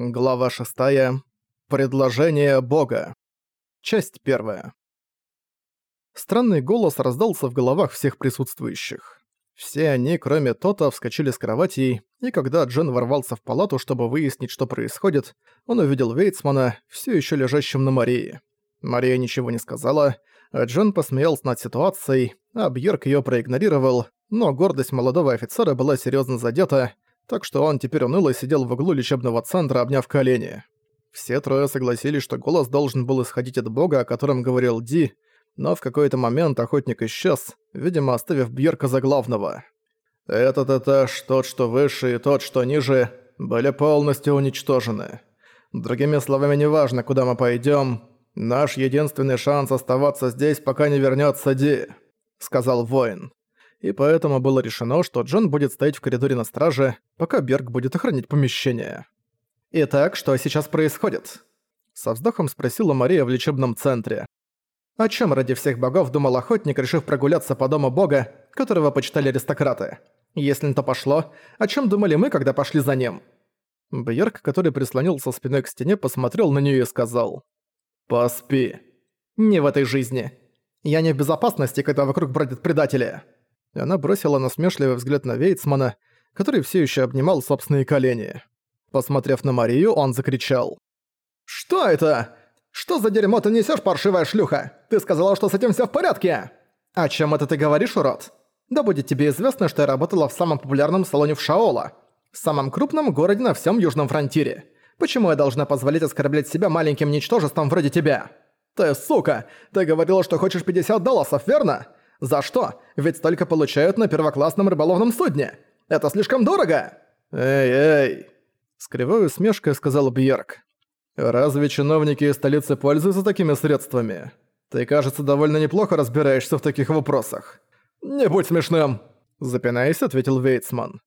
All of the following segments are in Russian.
Глава 6. Предложение Бога. Часть 1. Странный голос раздался в головах всех присутствующих. Все они, кроме Тота, вскочили с кроватей, и когда Джен ворвался в палату, чтобы выяснить, что происходит, он увидел Вейцмана, все еще лежащим на Марии. Мария ничего не сказала, а Джен посмеялся над ситуацией, а Бьерк ее проигнорировал, но гордость молодого офицера была серьезно задета, так что он теперь уныло сидел в углу лечебного центра, обняв колени. Все трое согласились, что голос должен был исходить от бога, о котором говорил Ди, но в какой-то момент охотник исчез, видимо, оставив Бьерка за главного. Этот этаж, тот, что выше, и тот, что ниже, были полностью уничтожены. Другими словами, неважно, куда мы пойдем, наш единственный шанс оставаться здесь, пока не вернется Ди», — сказал воин и поэтому было решено, что Джон будет стоять в коридоре на страже, пока Берг будет охранять помещение. «Итак, что сейчас происходит?» Со вздохом спросила Мария в лечебном центре. О чем ради всех богов думал охотник, решив прогуляться по дому бога, которого почитали аристократы? Если на то пошло, о чем думали мы, когда пошли за ним? Бьерк, который прислонился спиной к стене, посмотрел на нее и сказал. «Поспи». «Не в этой жизни. Я не в безопасности, когда вокруг бродят предатели». Она бросила насмешливый взгляд на Вейцмана, который все еще обнимал собственные колени. Посмотрев на Марию, он закричал. «Что это? Что за дерьмо ты несешь, паршивая шлюха? Ты сказала, что с этим все в порядке!» «О чем это ты говоришь, урод?» «Да будет тебе известно, что я работала в самом популярном салоне в Шаола, в самом крупном городе на всем Южном фронтире. Почему я должна позволить оскорблять себя маленьким ничтожеством вроде тебя?» «Ты сука! Ты говорила, что хочешь 50 долларов, верно? За что? Ведь столько получают на первоклассном рыболовном судне. Это слишком дорого!» «Эй-эй!» С кривой усмешкой сказал Бьерк. «Разве чиновники из столицы пользуются такими средствами? Ты, кажется, довольно неплохо разбираешься в таких вопросах». «Не будь смешным!» Запинаясь, ответил Вейцман.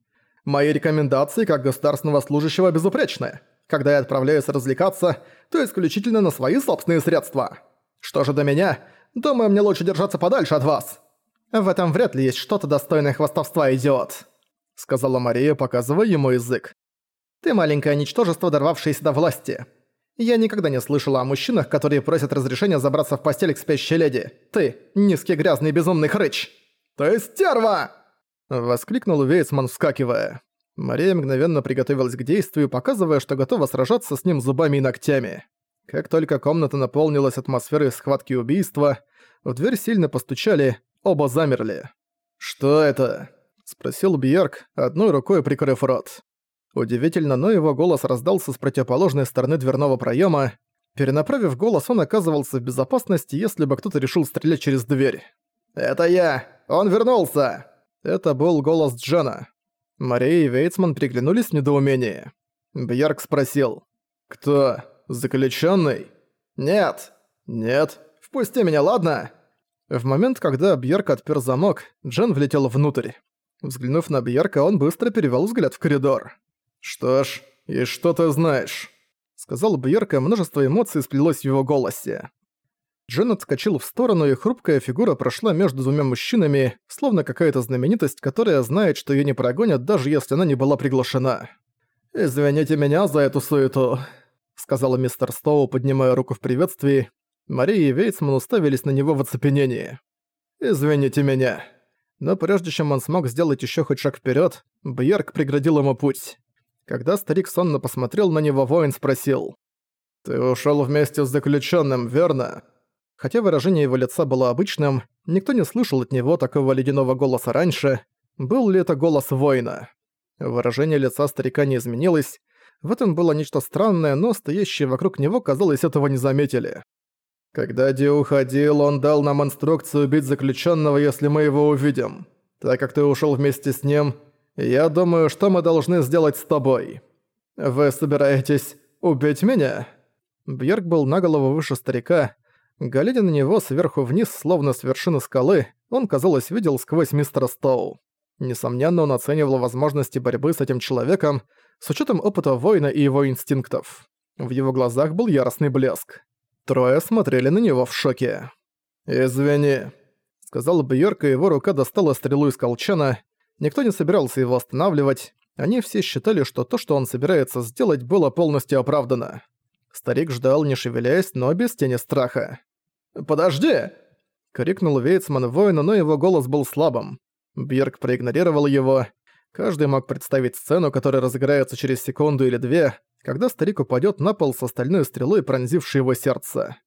«Мои рекомендации как государственного служащего безупречны. Когда я отправляюсь развлекаться, то исключительно на свои собственные средства. Что же до меня, Думаю, мне лучше держаться подальше от вас. В этом вряд ли есть что-то достойное хвастовства, идиот», — сказала Мария, показывая ему язык. «Ты маленькое ничтожество, дорвавшееся до власти. Я никогда не слышала о мужчинах, которые просят разрешения забраться в постель к спящей леди. Ты — низкий грязный безумный хрыч!» «Ты стерва!» — воскликнул Вейцман, вскакивая. Мария мгновенно приготовилась к действию, показывая, что готова сражаться с ним зубами и ногтями. Как только комната наполнилась атмосферой схватки и убийства, в дверь сильно постучали, оба замерли. «Что это?» – спросил Бьерк, одной рукой прикрыв рот. Удивительно, но его голос раздался с противоположной стороны дверного проема. Перенаправив голос, он оказывался в безопасности, если бы кто-то решил стрелять через дверь. «Это я! Он вернулся!» Это был голос Джана. Мария и Вейцман приглянулись в недоумении. Бьерк спросил. «Кто?» «Заключенный?» «Нет!» «Нет! Впусти меня, ладно?» В момент, когда Бьерк отпер замок, Джен влетел внутрь. Взглянув на Бьерка, он быстро перевел взгляд в коридор. «Что ж, и что ты знаешь?» Сказал Бьерк, и множество эмоций сплелось в его голосе. Джен отскочил в сторону, и хрупкая фигура прошла между двумя мужчинами, словно какая-то знаменитость, которая знает, что её не прогонят, даже если она не была приглашена. «Извините меня за эту суету», сказала мистер Стоу, поднимая руку в приветствии. Мария и Вейцман уставились на него в оцепенении. «Извините меня». Но прежде чем он смог сделать еще хоть шаг вперед, Бьерк преградил ему путь. Когда старик сонно посмотрел на него, воин спросил. «Ты ушел вместе с заключенным, верно?» Хотя выражение его лица было обычным, никто не слышал от него такого ледяного голоса раньше. Был ли это голос воина? Выражение лица старика не изменилось, в этом было нечто странное, но стоящие вокруг него, казалось, этого не заметили. Когда Ди уходил, он дал нам инструкцию убить заключенного, если мы его увидим. Так как ты ушел вместе с ним, я думаю, что мы должны сделать с тобой. Вы собираетесь убить меня?» Бьерк был на голову выше старика. Глядя на него сверху вниз, словно с вершины скалы, он, казалось, видел сквозь мистера Стоу. Несомненно, он оценивал возможности борьбы с этим человеком, с учетом опыта воина и его инстинктов. В его глазах был яростный блеск. Трое смотрели на него в шоке. «Извини», — сказал Бьорк, и его рука достала стрелу из колчана. Никто не собирался его останавливать. они все считали, что то, что он собирается сделать, было полностью оправдано. Старик ждал, не шевелясь, но без тени страха. «Подожди!» — крикнул Вейцман воину, но его голос был слабым. Бьерк проигнорировал его. Каждый мог представить сцену, которая разыграется через секунду или две, когда старик упадет на пол с остальной стрелой, пронзившей его сердце.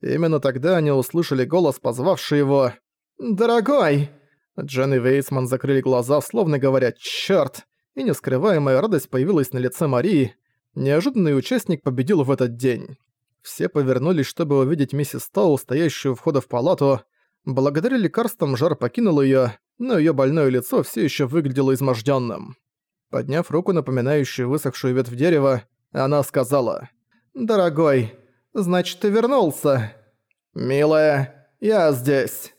Именно тогда они услышали голос, позвавший его «Дорогой!». Джен и Вейцман закрыли глаза, словно говоря «Чёрт!», и нескрываемая радость появилась на лице Марии. Неожиданный участник победил в этот день. Все повернулись, чтобы увидеть миссис Тоу, стоящую у входа в палату. Благодаря лекарствам жар покинул её, но её больное лицо всё ещё выглядело измождённым. Подняв руку, напоминающую высохшую ветвь дерева, она сказала «Дорогой, значит, ты вернулся?» «Милая, я здесь».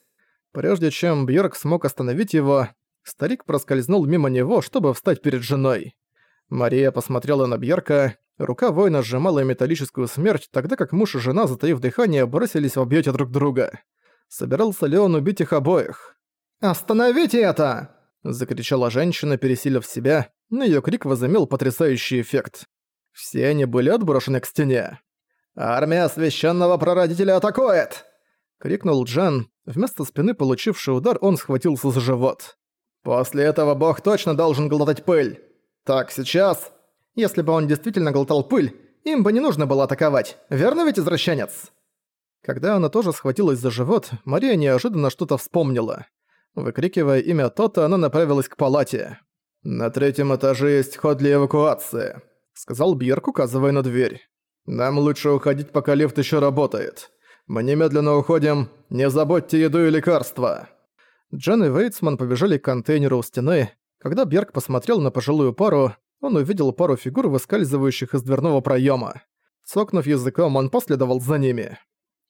Прежде чем Бьорк смог остановить его, старик проскользнул мимо него, чтобы встать перед женой. Мария посмотрела на Бьерка, рука воина сжимала металлическую смерть, тогда как муж и жена, затаив дыхание, бросились в объятия друг друга. Собирался ли он убить их обоих? «Остановите это!» – закричала женщина, пересилив себя, но её крик возымел потрясающий эффект. Все они были отброшены к стене. «Армия священного прародителя атакует!» — крикнул Джан. Вместо спины, получивший удар, он схватился за живот. «После этого бог точно должен глотать пыль. Так, сейчас...» Если бы он действительно глотал пыль, им бы не нужно было атаковать, верно ведь, извращенец? Когда она тоже схватилась за живот, Мария неожиданно что-то вспомнила. Выкрикивая имя Тота, она направилась к палате. «На третьем этаже есть ход для эвакуации», — сказал Бьерк, указывая на дверь. «Нам лучше уходить, пока лифт еще работает. Мы немедленно уходим. Не забудьте еду и лекарства». Джен и Вейтсман побежали к контейнеру у стены. Когда Бьерк посмотрел на пожилую пару, он увидел пару фигур, выскальзывающих из дверного проема. Цокнув языком, он последовал за ними.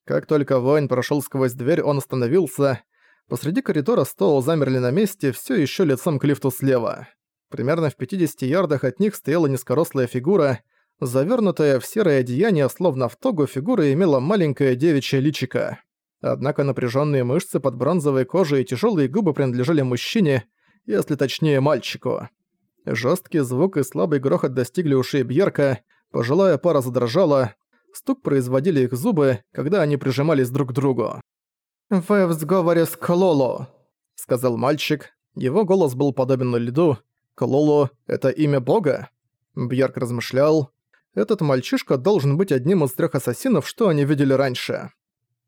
Как только воин прошел сквозь дверь, он остановился. Посреди коридора Стоу замерли на месте, все еще лицом к лифту слева. Примерно в 50 ярдах от них стояла низкорослая фигура — Завернутая в серое одеяние, словно в тогу, фигура имела маленькое девичье личико. Однако напряженные мышцы под бронзовой кожей и тяжелые губы принадлежали мужчине, если точнее мальчику. Жесткий звук и слабый грохот достигли ушей Бьерка, пожилая пара задрожала, стук производили их зубы, когда они прижимались друг к другу. «Вы в сговоре с Клоло», — сказал мальчик. Его голос был подобен льду. «Клоло — это имя бога?» Бьерк размышлял. Этот мальчишка должен быть одним из трех ассасинов, что они видели раньше.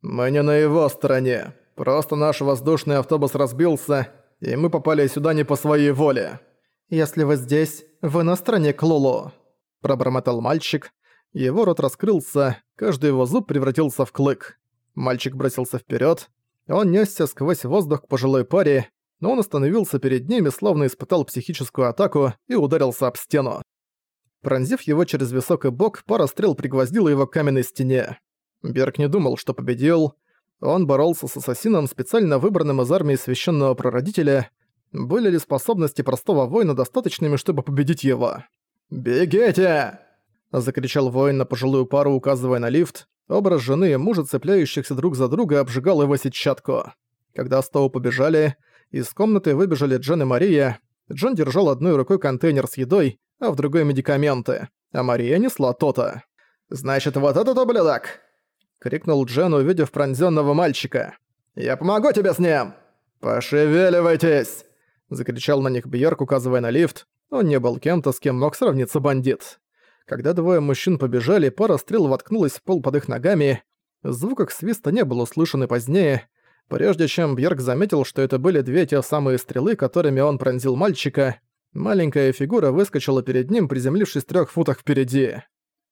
«Мы не на его стороне. Просто наш воздушный автобус разбился, и мы попали сюда не по своей воле». «Если вы здесь, вы на стороне Клоло», – пробормотал мальчик. Его рот раскрылся, каждый его зуб превратился в клык. Мальчик бросился вперед. Он несся сквозь воздух к пожилой паре, но он остановился перед ними, словно испытал психическую атаку и ударился об стену. Пронзив его через висок и бок, пара стрел пригвоздила его к каменной стене. Берг не думал, что победил. Он боролся с ассасином, специально выбранным из армии священного прародителя. Были ли способности простого воина достаточными, чтобы победить его? «Бегите!» – закричал воин на пожилую пару, указывая на лифт. Образ жены и мужа, цепляющихся друг за друга, обжигал его сетчатку. Когда Стоу побежали, из комнаты выбежали Джен и Мария. Джон держал одной рукой контейнер с едой, а в другой медикаменты, а Мария несла то-то. «Значит, вот этот ублюдок!» — крикнул Джен, увидев пронзённого мальчика. «Я помогу тебе с ним!» «Пошевеливайтесь!» — закричал на них Бьерк, указывая на лифт. Он не был кем-то, с кем мог сравниться бандит. Когда двое мужчин побежали, пара стрел воткнулась в пол под их ногами. Звук их свиста не был услышан и позднее. Прежде чем Бьерк заметил, что это были две те самые стрелы, которыми он пронзил мальчика, Маленькая фигура выскочила перед ним, приземлившись в трёх футах впереди.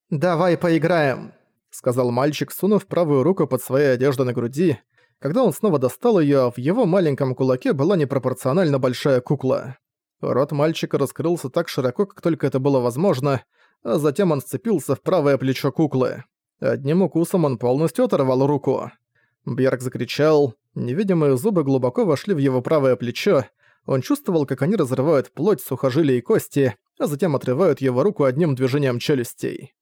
«Давай поиграем», — сказал мальчик, сунув правую руку под своей одеждой на груди. Когда он снова достал её, в его маленьком кулаке была непропорционально большая кукла. Рот мальчика раскрылся так широко, как только это было возможно, а затем он сцепился в правое плечо куклы. Одним укусом он полностью оторвал руку. Бьерк закричал, невидимые зубы глубоко вошли в его правое плечо, он чувствовал, как они разрывают плоть, сухожилия и кости, а затем отрывают его руку одним движением челюстей.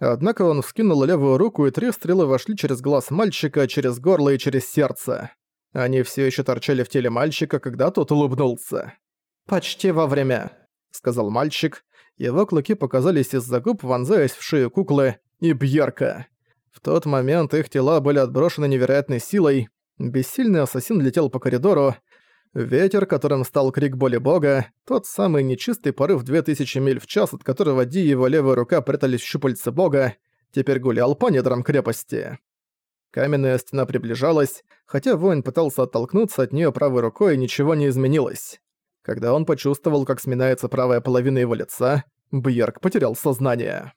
Однако он вскинул левую руку, и три стрелы вошли через глаз мальчика, через горло и через сердце. Они все еще торчали в теле мальчика, когда тот улыбнулся. «Почти вовремя», — сказал мальчик. Его клыки показались из-за губ, вонзаясь в шею куклы, и Бьерка. В тот момент их тела были отброшены невероятной силой. Бессильный ассасин летел по коридору. Ветер, которым стал крик боли бога, тот самый нечистый порыв 2000 миль в час, от которого Ди и его левая рука прятались в щупальце бога, теперь гулял по недрам крепости. Каменная стена приближалась, хотя воин пытался оттолкнуться от нее правой рукой, ничего не изменилось. Когда он почувствовал, как сминается правая половина его лица, Бьерк потерял сознание.